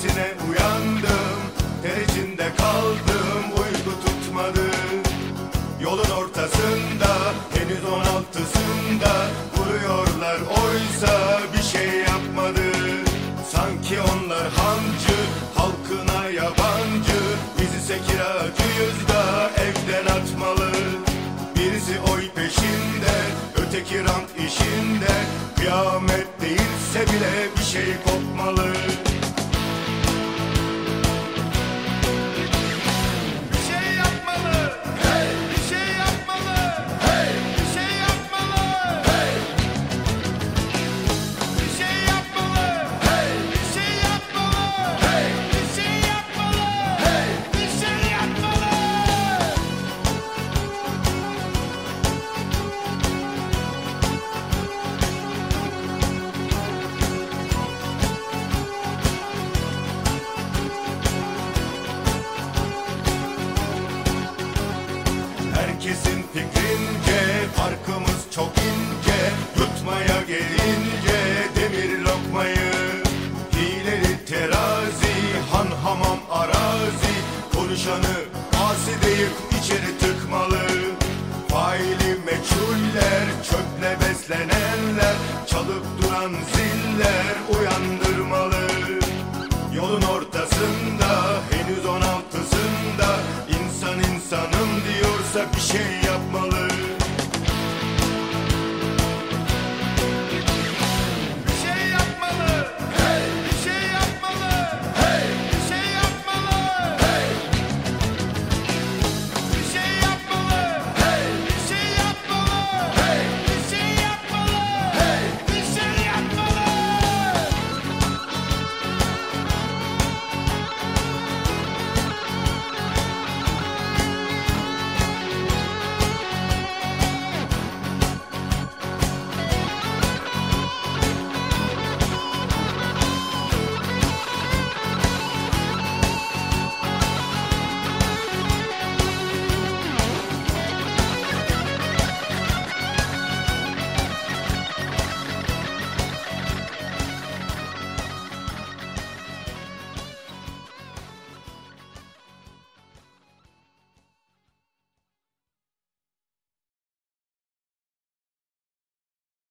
sesine uyandım. Ter içinde kaldım uyku tutmadı. Yolun ortasında henüz on altısında Vuruyorlar. Oysa bir şey yapmadı. Sanki onlar hancı halkına yabancı. Bizi sekiratıyız da evden atmalı. Birisi oy peşinde öteki rant işinde. Kıyamet değilse bile bir şey kopmalı. Herkesin fikrince farkımız çok ince. Yutmaya gelince demir lokmayı Hileli terazi han hamam arazi. Konuşanı asi deyip içeri tıkmalı. Faili meçhuller çöple beslenenler Çalıp duran ziller uyandırmalı bir